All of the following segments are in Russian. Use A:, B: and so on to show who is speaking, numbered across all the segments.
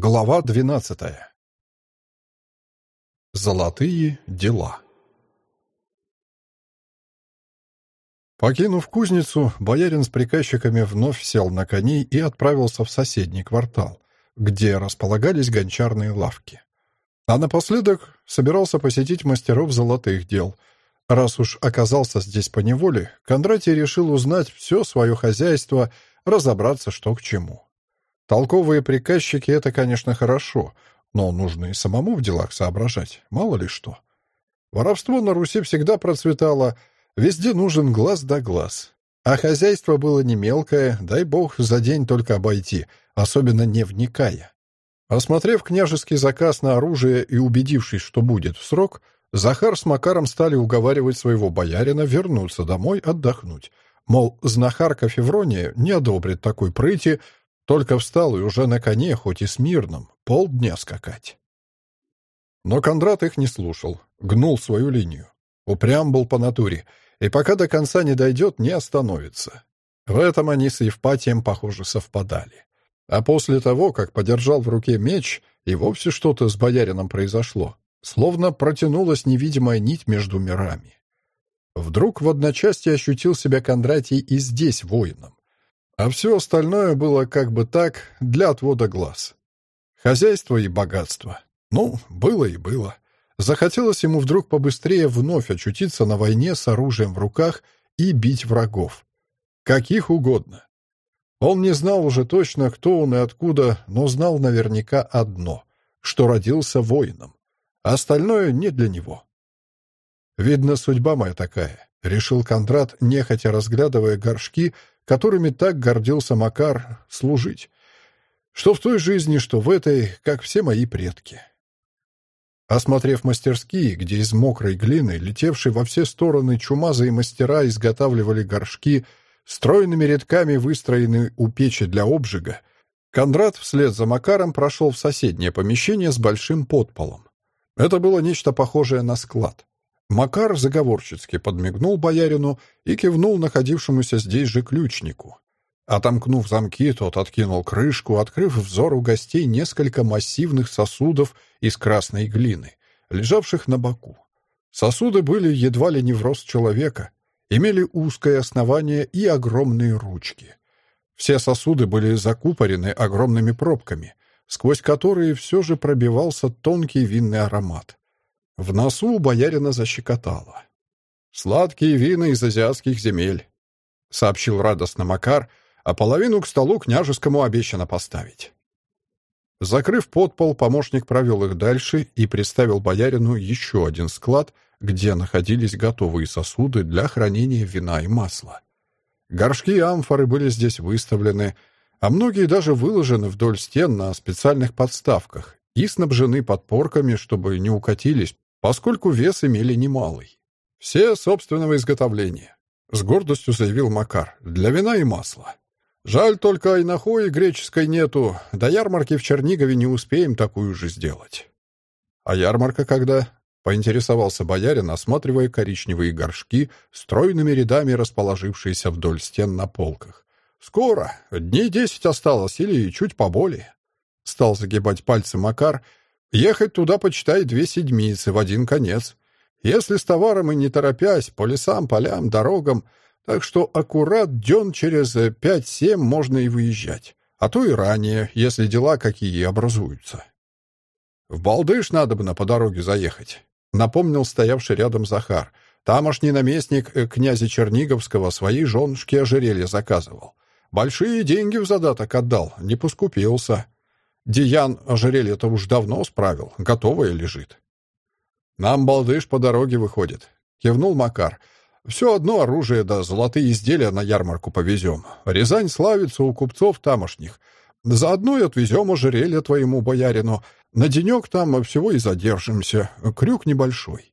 A: Глава двенадцатая. Золотые дела. Покинув кузницу, боярин с приказчиками вновь сел на коней и отправился в соседний квартал, где располагались гончарные лавки. А напоследок собирался посетить мастеров золотых дел. Раз уж оказался здесь по неволе, Кондратий решил узнать все свое хозяйство, разобраться, что к чему. Толковые приказчики — это, конечно, хорошо, но нужно и самому в делах соображать, мало ли что. Воровство на Руси всегда процветало, везде нужен глаз да глаз. А хозяйство было не мелкое, дай бог за день только обойти, особенно не вникая. Осмотрев княжеский заказ на оружие и убедившись, что будет в срок, Захар с Макаром стали уговаривать своего боярина вернуться домой отдохнуть. Мол, знахарка Феврония не одобрит такой прыти, только встал и уже на коне, хоть и смирном, полдня скакать. Но Кондрат их не слушал, гнул свою линию. Упрям был по натуре, и пока до конца не дойдет, не остановится. В этом они с Евпатием, похоже, совпадали. А после того, как подержал в руке меч, и вовсе что-то с боярином произошло, словно протянулась невидимая нить между мирами. Вдруг в одночасье ощутил себя Кондратий и здесь воином. А все остальное было как бы так, для отвода глаз. Хозяйство и богатство. Ну, было и было. Захотелось ему вдруг побыстрее вновь очутиться на войне с оружием в руках и бить врагов. Каких угодно. Он не знал уже точно, кто он и откуда, но знал наверняка одно, что родился воином. Остальное не для него. «Видно, судьба моя такая», — решил Кондрат, нехотя разглядывая горшки, которыми так гордился Макар, служить. Что в той жизни, что в этой, как все мои предки. Осмотрев мастерские, где из мокрой глины, летевшей во все стороны чумазые мастера изготавливали горшки, стройными рядками выстроенные у печи для обжига, Кондрат вслед за Макаром прошел в соседнее помещение с большим подполом. Это было нечто похожее на склад. Макар заговорщицки подмигнул боярину и кивнул находившемуся здесь же ключнику. Отомкнув замки, тот откинул крышку, открыв взору гостей несколько массивных сосудов из красной глины, лежавших на боку. Сосуды были едва ли не в рост человека, имели узкое основание и огромные ручки. Все сосуды были закупорены огромными пробками, сквозь которые все же пробивался тонкий винный аромат. В носу у боярина защекотало. «Сладкие вина из азиатских земель», — сообщил радостно Макар, а половину к столу княжескому обещано поставить. Закрыв подпол, помощник провел их дальше и представил боярину еще один склад, где находились готовые сосуды для хранения вина и масла. Горшки и амфоры были здесь выставлены, а многие даже выложены вдоль стен на специальных подставках и снабжены подпорками, чтобы не укатились поскольку вес имели немалый. «Все собственного изготовления», — с гордостью заявил Макар, — «для вина и масла. Жаль, только айнахои греческой нету, до ярмарки в Чернигове не успеем такую же сделать». «А ярмарка когда?» — поинтересовался боярин, осматривая коричневые горшки, стройными рядами расположившиеся вдоль стен на полках. «Скоро. Дней десять осталось или чуть поболее». Стал загибать пальцы Макар, Ехать туда, почитай, две седмицы в один конец. Если с товаром и не торопясь, по лесам, полям, дорогам, так что аккурат дён через пять-семь можно и выезжать. А то и ранее, если дела какие образуются. В Балдыш надо бы на по дороге заехать, напомнил стоявший рядом Захар. Тамошний наместник э, князя Черниговского своей женушке ожерелье заказывал. Большие деньги в задаток отдал, не поскупился. Диян ожерелье-то уж давно справил, готовое лежит. «Нам балдыш по дороге выходит», — кивнул Макар. «Все одно оружие да золотые изделия на ярмарку повезем. Рязань славится у купцов тамошних. Заодно и отвезем ожерелье твоему боярину. На денек там всего и задержимся. Крюк небольшой».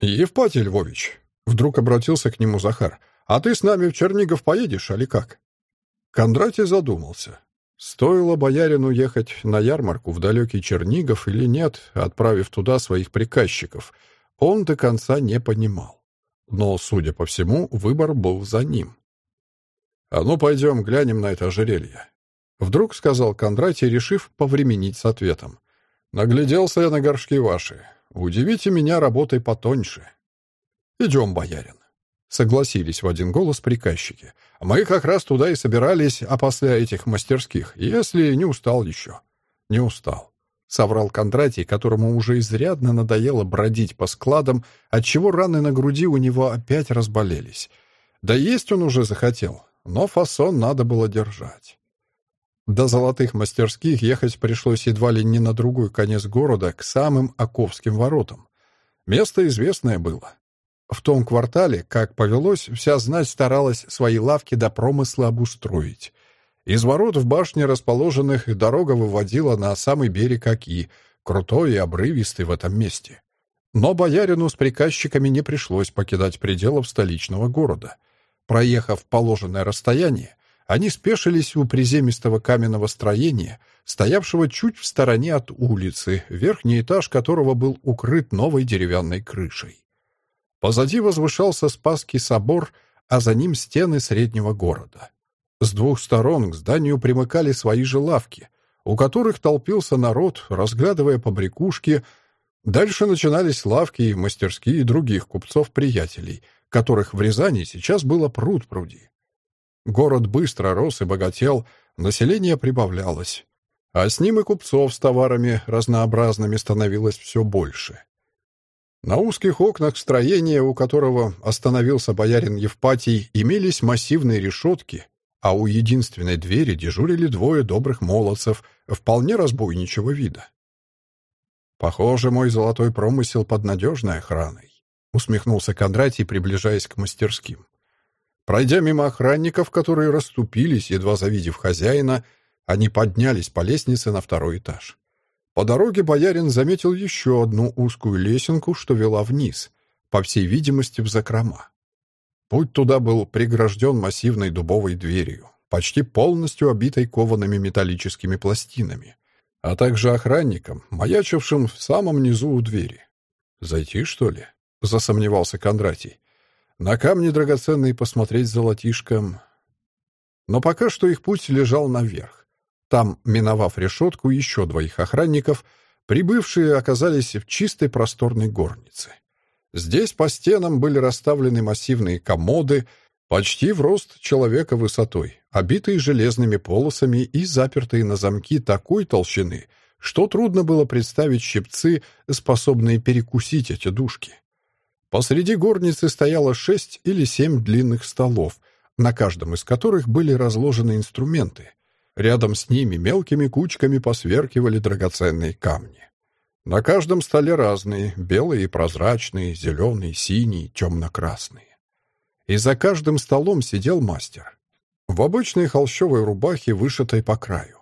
A: «Евпатий Львович», — вдруг обратился к нему Захар, — «а ты с нами в Чернигов поедешь, али как?» Кондратий задумался. Стоило боярину ехать на ярмарку в далекий Чернигов или нет, отправив туда своих приказчиков, он до конца не понимал. Но, судя по всему, выбор был за ним. «А ну, пойдем, глянем на это ожерелье», — вдруг сказал Кондратий, решив повременить с ответом. «Нагляделся я на горшки ваши. Удивите меня работой потоньше». «Идем, боярин». Согласились в один голос приказчики. Мы как раз туда и собирались, а после этих мастерских, если не устал еще. Не устал. Соврал Кондратий, которому уже изрядно надоело бродить по складам, отчего раны на груди у него опять разболелись. Да есть он уже захотел, но фасон надо было держать. До золотых мастерских ехать пришлось едва ли не на другой конец города, к самым Оковским воротам. Место известное было. В том квартале, как повелось, вся знать старалась свои лавки до промысла обустроить. Из ворот в башне расположенных дорога выводила на самый берег Оки, крутой и обрывистый в этом месте. Но боярину с приказчиками не пришлось покидать пределов столичного города. Проехав положенное расстояние, они спешились у приземистого каменного строения, стоявшего чуть в стороне от улицы, верхний этаж которого был укрыт новой деревянной крышей. Позади возвышался Спасский собор, а за ним стены среднего города. С двух сторон к зданию примыкали свои же лавки, у которых толпился народ, разглядывая побрякушки. Дальше начинались лавки и мастерские других купцов-приятелей, которых в Рязани сейчас было пруд-пруди. Город быстро рос и богател, население прибавлялось, а с ним и купцов с товарами разнообразными становилось все больше. На узких окнах строения, у которого остановился боярин Евпатий, имелись массивные решетки, а у единственной двери дежурили двое добрых молодцев, вполне разбойничего вида. «Похоже, мой золотой промысел под надежной охраной», — усмехнулся Кондратий, приближаясь к мастерским. Пройдя мимо охранников, которые расступились, едва завидев хозяина, они поднялись по лестнице на второй этаж. По дороге боярин заметил еще одну узкую лесенку, что вела вниз, по всей видимости, в закрома. Путь туда был прегражден массивной дубовой дверью, почти полностью обитой коваными металлическими пластинами, а также охранником, маячившим в самом низу у двери. «Зайти, что ли?» — засомневался Кондратий. «На камни драгоценные посмотреть золотишком...» Но пока что их путь лежал наверх. Там, миновав решетку, еще двоих охранников, прибывшие оказались в чистой просторной горнице. Здесь по стенам были расставлены массивные комоды, почти в рост человека высотой, обитые железными полосами и запертые на замки такой толщины, что трудно было представить щипцы, способные перекусить эти дужки. Посреди горницы стояло шесть или семь длинных столов, на каждом из которых были разложены инструменты — Рядом с ними мелкими кучками посверкивали драгоценные камни. На каждом столе разные, белые и прозрачные, зеленые, синие, темно-красные. И за каждым столом сидел мастер. В обычной холщовой рубахе, вышитой по краю.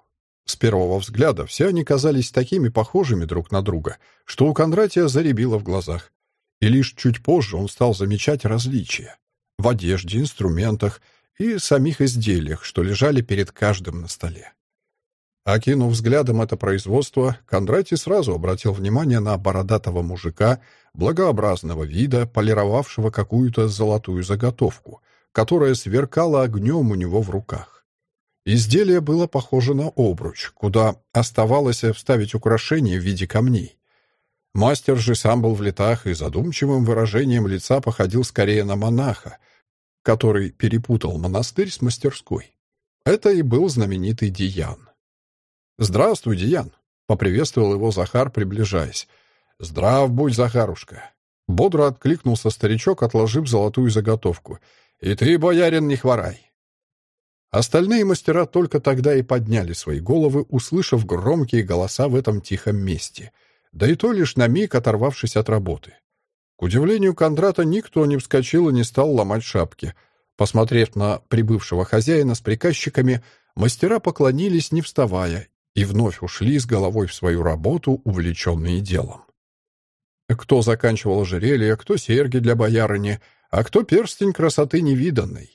A: С первого взгляда все они казались такими похожими друг на друга, что у Кондратия заребило в глазах. И лишь чуть позже он стал замечать различия. В одежде, инструментах — и самих изделиях, что лежали перед каждым на столе. Окинув взглядом это производство, Кондратий сразу обратил внимание на бородатого мужика, благообразного вида, полировавшего какую-то золотую заготовку, которая сверкала огнем у него в руках. Изделие было похоже на обруч, куда оставалось вставить украшение в виде камней. Мастер же сам был в летах и задумчивым выражением лица походил скорее на монаха, который перепутал монастырь с мастерской. Это и был знаменитый Диан. «Здравствуй, Диан!» — поприветствовал его Захар, приближаясь. «Здрав будь, Захарушка!» Бодро откликнулся старичок, отложив золотую заготовку. «И ты, боярин, не хворай!» Остальные мастера только тогда и подняли свои головы, услышав громкие голоса в этом тихом месте, да и то лишь на миг оторвавшись от работы. К удивлению Кондрата, никто не вскочил и не стал ломать шапки. Посмотрев на прибывшего хозяина с приказчиками, мастера поклонились, не вставая, и вновь ушли с головой в свою работу, увлеченные делом. Кто заканчивал ожерелье, кто серьги для боярыни, а кто перстень красоты невиданной.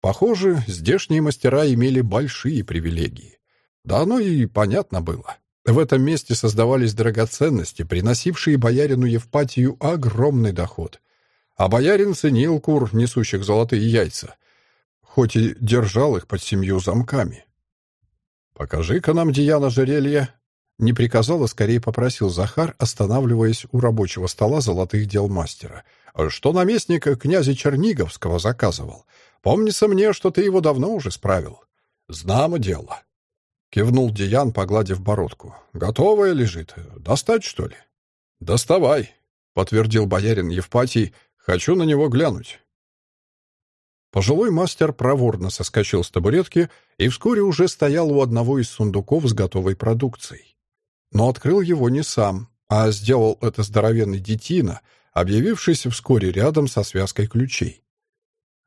A: Похоже, здешние мастера имели большие привилегии. Да оно и понятно было. В этом месте создавались драгоценности, приносившие боярину Евпатию огромный доход. А боярин ценил кур, несущих золотые яйца, хоть и держал их под семью замками. «Покажи-ка нам, Диана, жерелье!» Не приказал, а скорее попросил Захар, останавливаясь у рабочего стола золотых дел мастера. «Что наместник князя Черниговского заказывал? Помнится мне, что ты его давно уже справил». «Знамо дело», — кивнул Диан, погладив бородку. «Готовая лежит. Достать, что ли?» «Доставай», — подтвердил боярин Евпатий. «Хочу на него глянуть». Пожилой мастер проворно соскочил с табуретки и вскоре уже стоял у одного из сундуков с готовой продукцией. Но открыл его не сам, а сделал это здоровенный детина, объявившийся вскоре рядом со связкой ключей.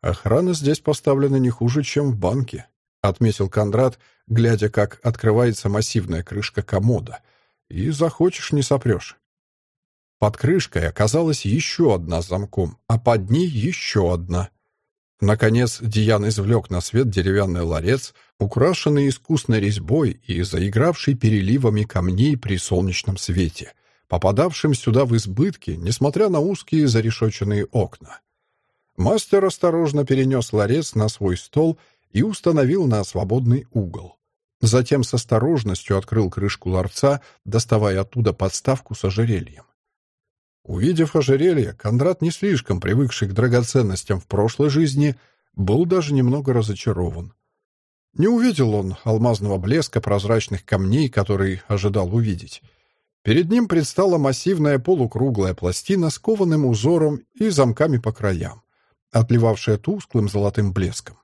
A: «Охрана здесь поставлена не хуже, чем в банке», — отметил Кондрат, глядя, как открывается массивная крышка комода. «И захочешь, не сопрешь». Под крышкой оказалась еще одна замком, а под ней еще одна — Наконец Диан извлек на свет деревянный ларец, украшенный искусной резьбой и заигравший переливами камней при солнечном свете, попадавшим сюда в избытке, несмотря на узкие зарешоченные окна. Мастер осторожно перенес ларец на свой стол и установил на свободный угол. Затем с осторожностью открыл крышку ларца, доставая оттуда подставку с ожерельем. Увидев ожерелье, Кондрат, не слишком привыкший к драгоценностям в прошлой жизни, был даже немного разочарован. Не увидел он алмазного блеска прозрачных камней, который ожидал увидеть. Перед ним предстала массивная полукруглая пластина с кованым узором и замками по краям, отливавшая тусклым золотым блеском.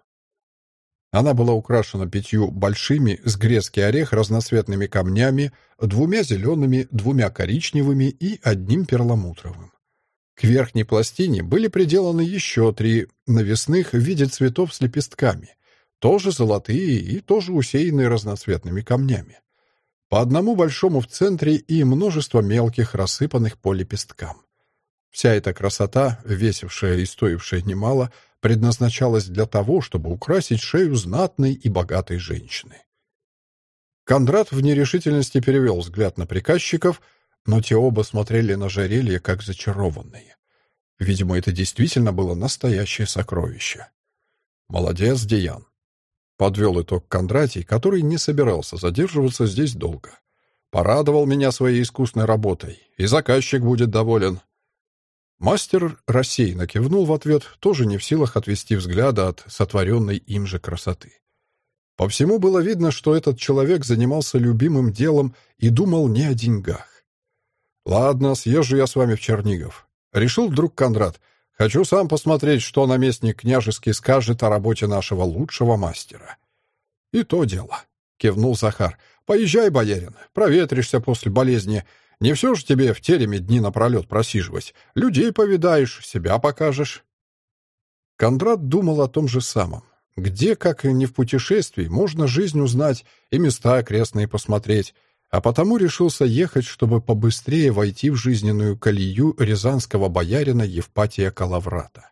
A: Она была украшена пятью большими с грецкий орех разноцветными камнями, двумя зелеными, двумя коричневыми и одним перламутровым. К верхней пластине были приделаны еще три навесных в виде цветов с лепестками, тоже золотые и тоже усеянные разноцветными камнями. По одному большому в центре и множество мелких, рассыпанных по лепесткам. Вся эта красота, весившая и стоившая немало, предназначалась для того, чтобы украсить шею знатной и богатой женщины. Кондрат в нерешительности перевел взгляд на приказчиков, но те оба смотрели на жерелье как зачарованные. Видимо, это действительно было настоящее сокровище. «Молодец, Диан!» Подвел итог Кондратий, который не собирался задерживаться здесь долго. «Порадовал меня своей искусной работой, и заказчик будет доволен. Мастер рассеянно кивнул в ответ, тоже не в силах отвести взгляда от сотворенной им же красоты. По всему было видно, что этот человек занимался любимым делом и думал не о деньгах. «Ладно, съезжу я с вами в Чернигов». Решил вдруг Кондрат. «Хочу сам посмотреть, что наместник княжеский скажет о работе нашего лучшего мастера». «И то дело», — кивнул Захар. «Поезжай, боярин, проветришься после болезни. Не все же тебе в тереме дни напролет просиживать. Людей повидаешь, себя покажешь. Кондрат думал о том же самом. Где, как и не в путешествии, можно жизнь узнать и места окрестные посмотреть, а потому решился ехать, чтобы побыстрее войти в жизненную колею рязанского боярина Евпатия Калаврата.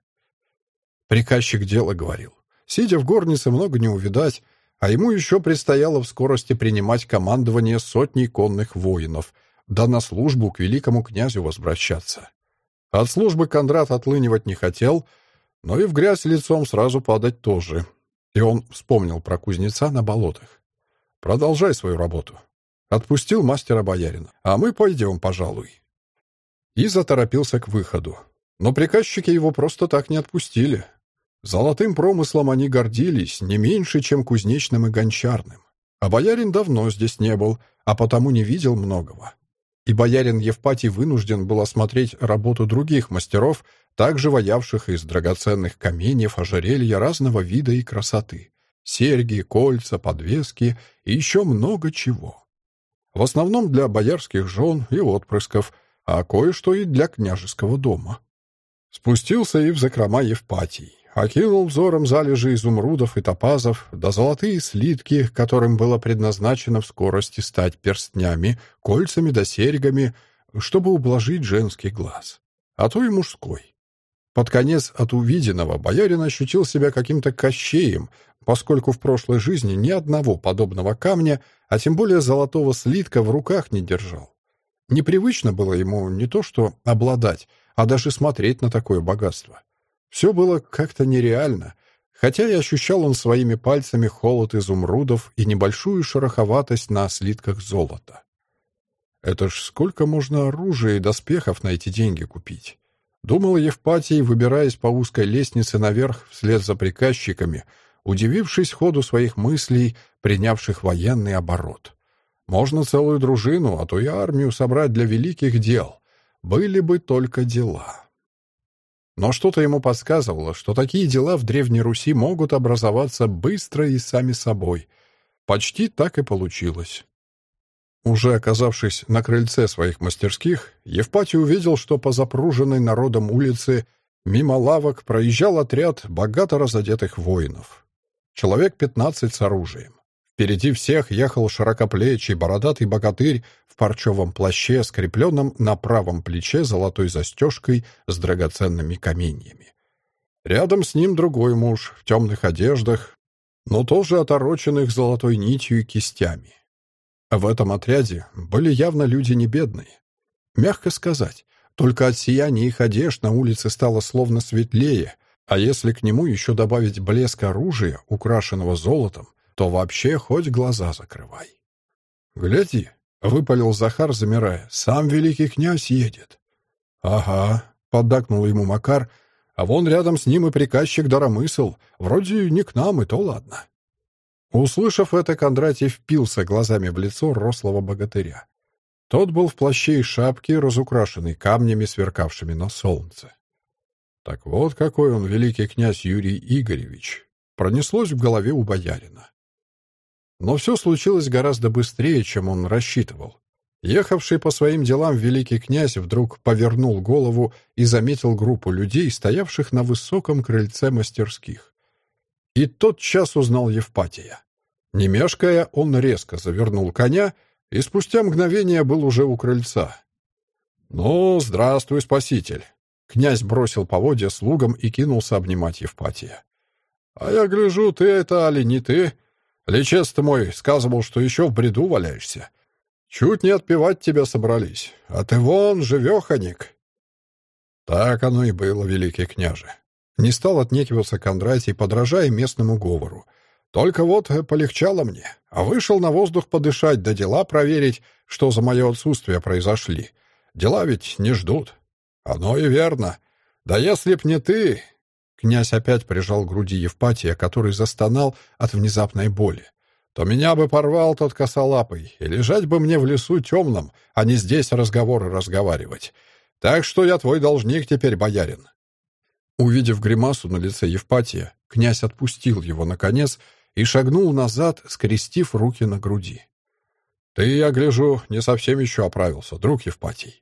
A: Приказчик дело говорил. Сидя в горнице, много не увидать, а ему еще предстояло в скорости принимать командование сотней конных воинов, да на службу к великому князю возвращаться. От службы Кондрат отлынивать не хотел, но и в грязь лицом сразу падать тоже. И он вспомнил про кузнеца на болотах. «Продолжай свою работу». Отпустил мастера боярина. «А мы пойдем, пожалуй». И заторопился к выходу. Но приказчики его просто так не отпустили. Золотым промыслом они гордились не меньше, чем кузнечным и гончарным. А боярин давно здесь не был, а потому не видел многого и боярин Евпатий вынужден был осмотреть работу других мастеров, также ваявших из драгоценных каменьев ожерелья разного вида и красоты. Серьги, кольца, подвески и еще много чего. В основном для боярских жен и отпрысков, а кое-что и для княжеского дома. Спустился и в закрома Евпатий окинул взором залежи изумрудов и топазов, да золотые слитки, которым было предназначено в скорости стать перстнями, кольцами да серьгами, чтобы ублажить женский глаз, а то и мужской. Под конец от увиденного боярин ощутил себя каким-то кощеем, поскольку в прошлой жизни ни одного подобного камня, а тем более золотого слитка в руках не держал. Непривычно было ему не то что обладать, а даже смотреть на такое богатство. Все было как-то нереально, хотя и ощущал он своими пальцами холод изумрудов и небольшую шероховатость на слитках золота. Это ж сколько можно оружия и доспехов на эти деньги купить? Думала Евпатий, выбираясь по узкой лестнице наверх вслед за приказчиками, удивившись ходу своих мыслей, принявших военный оборот. Можно целую дружину, а то и армию собрать для великих дел. Были бы только дела. Но что-то ему подсказывало, что такие дела в Древней Руси могут образоваться быстро и сами собой. Почти так и получилось. Уже оказавшись на крыльце своих мастерских, Евпатий увидел, что по запруженной народом улице мимо лавок проезжал отряд богато разодетых воинов. Человек пятнадцать с оружием. Впереди всех ехал широкоплечий бородатый богатырь в парчевом плаще, скрепленном на правом плече золотой застежкой с драгоценными каменьями. Рядом с ним другой муж в темных одеждах, но тоже отороченных золотой нитью и кистями. В этом отряде были явно люди не бедные. Мягко сказать, только от сияния их одежд на улице стало словно светлее, а если к нему еще добавить блеск оружия, украшенного золотом, то вообще хоть глаза закрывай. «Гляди», — выпалил Захар, замирая, — «сам великий князь едет». «Ага», — поддакнул ему Макар, — «а вон рядом с ним и приказчик Даромысл. Вроде не к нам, и то ладно». Услышав это, Кондратий впился глазами в лицо рослого богатыря. Тот был в плаще и шапке, разукрашенный камнями, сверкавшими на солнце. Так вот какой он великий князь Юрий Игоревич. Пронеслось в голове у боярина. Но все случилось гораздо быстрее, чем он рассчитывал. Ехавший по своим делам великий князь вдруг повернул голову и заметил группу людей, стоявших на высоком крыльце мастерских. И тот час узнал Евпатия. Не мешкая, он резко завернул коня и спустя мгновение был уже у крыльца. «Ну, здравствуй, спаситель!» Князь бросил поводья слугам и кинулся обнимать Евпатия. «А я гляжу, ты это, али не ты? Лечец ты мой сказывал, что еще в бреду валяешься. Чуть не отпевать тебя собрались, а ты вон живеханик!» Так оно и было, великий княже. Не стал отнекиваться Кондратий, подражая местному говору. Только вот полегчало мне, а вышел на воздух подышать, да дела проверить, что за мое отсутствие произошли. Дела ведь не ждут. Оно и верно. Да если б не ты... Князь опять прижал к груди Евпатия, который застонал от внезапной боли. То меня бы порвал тот косолапый, и лежать бы мне в лесу темном, а не здесь разговоры разговаривать. Так что я твой должник теперь, боярин. Увидев гримасу на лице Евпатия, князь отпустил его, наконец, и шагнул назад, скрестив руки на груди. «Ты, я гляжу, не совсем еще оправился, друг Евпатий».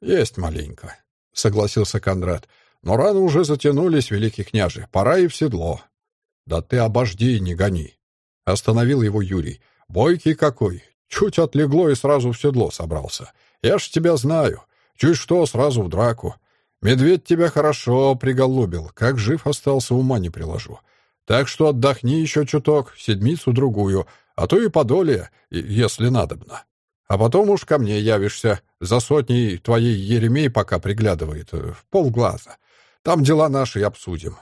A: «Есть маленько», — согласился Кондрат. «Но раны уже затянулись, великий княже, пора и в седло». «Да ты обожди, не гони», — остановил его Юрий. «Бойкий какой! Чуть отлегло и сразу в седло собрался. Я ж тебя знаю. Чуть что, сразу в драку. Медведь тебя хорошо приголубил, как жив остался, ума не приложу. Так что отдохни еще чуток, седмицу-другую, а то и подолее, если надобно. А потом уж ко мне явишься, за сотней твоей Еремей пока приглядывает, э, в полглаза. Там дела наши обсудим.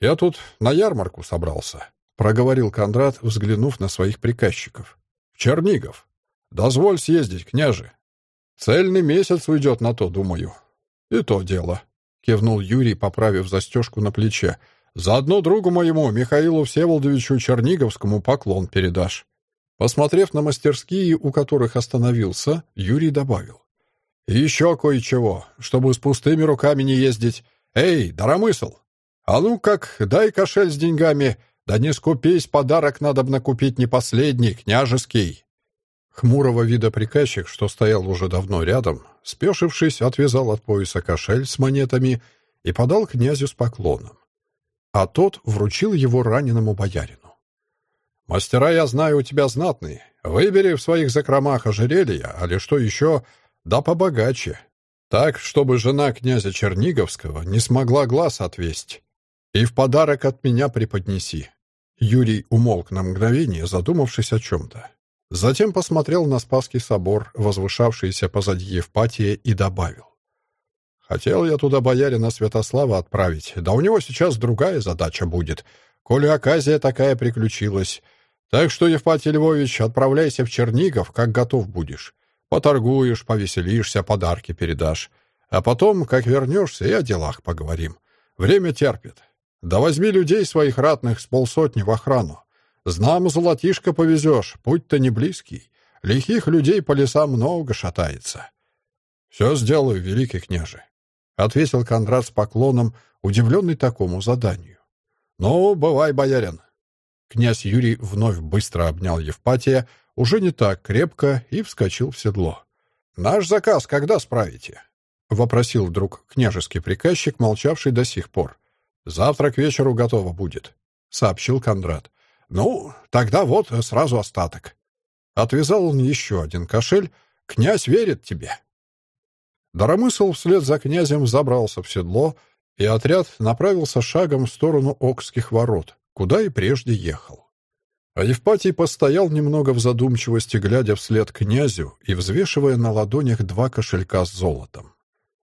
A: Я тут на ярмарку собрался, — проговорил Кондрат, взглянув на своих приказчиков. В Чернигов. Дозволь съездить, княже. Цельный месяц уйдет на то, думаю. И то дело, — кивнул Юрий, поправив застежку на плече. Заодно другу моему, Михаилу Всеволодовичу Черниговскому, поклон передашь». Посмотрев на мастерские, у которых остановился, Юрий добавил. «И еще кое-чего, чтобы с пустыми руками не ездить. Эй, даромысл! А ну как, дай кошель с деньгами, да не скупись, подарок надо бы накупить не последний, княжеский». Хмурого вида приказчик, что стоял уже давно рядом, спешившись, отвязал от пояса кошель с монетами и подал князю с поклоном а тот вручил его раненому боярину. «Мастера, я знаю, у тебя знатные. Выбери в своих закромах ожерелья, али что еще, да побогаче. Так, чтобы жена князя Черниговского не смогла глаз отвесть. И в подарок от меня преподнеси. Юрий умолк на мгновение, задумавшись о чем-то. Затем посмотрел на Спасский собор, возвышавшийся позади Евпатия, и добавил. «Хотел я туда боярина Святослава отправить, да у него сейчас другая задача будет, коли оказия такая приключилась. Так что, Евпатий Львович, отправляйся в Чернигов, как готов будешь. Поторгуешь, повеселишься, подарки передашь. А потом, как вернешься, и о делах поговорим. Время терпит. Да возьми людей своих ратных с полсотни в охрану. Знам, золотишко повезешь, путь-то не близкий. Лихих людей по лесам много шатается. «Все сделаю, великий княже», — ответил Кондрат с поклоном, удивленный такому заданию. «Ну, бывай, боярин». Князь Юрий вновь быстро обнял Евпатия, уже не так крепко, и вскочил в седло. «Наш заказ когда справите?» — вопросил вдруг княжеский приказчик, молчавший до сих пор. «Завтра к вечеру готово будет», — сообщил Кондрат. «Ну, тогда вот сразу остаток». Отвязал он еще один кошель. «Князь верит тебе». Даромысл вслед за князем забрался в седло, и отряд направился шагом в сторону Окских ворот, куда и прежде ехал. А Евпатий постоял немного в задумчивости, глядя вслед князю и взвешивая на ладонях два кошелька с золотом.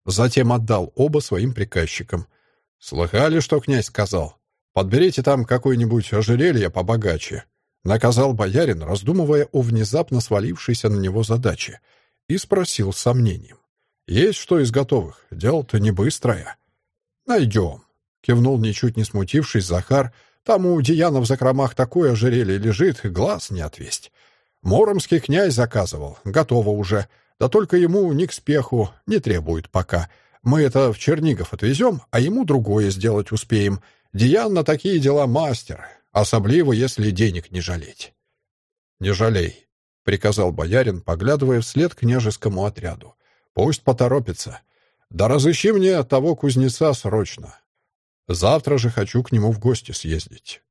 A: Затем отдал оба своим приказчикам. «Слыхали, что князь сказал? Подберите там какое-нибудь ожерелье побогаче», — наказал боярин, раздумывая о внезапно свалившейся на него задаче, и спросил с сомнением. «Есть что из готовых? Дело-то не быстрое». «Найдем», — кивнул, ничуть не смутившись, Захар, — там у Дияна в закромах такое ожерелье лежит, глаз не отвесть. Моромский князь заказывал, готово уже. Да только ему ни к спеху, не требует пока. Мы это в Чернигов отвезем, а ему другое сделать успеем. Диян на такие дела мастер, особливо, если денег не жалеть. «Не жалей», — приказал боярин, поглядывая вслед княжескому отряду. «Пусть поторопится. Да разыщи мне того кузнеца срочно. Завтра же хочу к нему в гости съездить.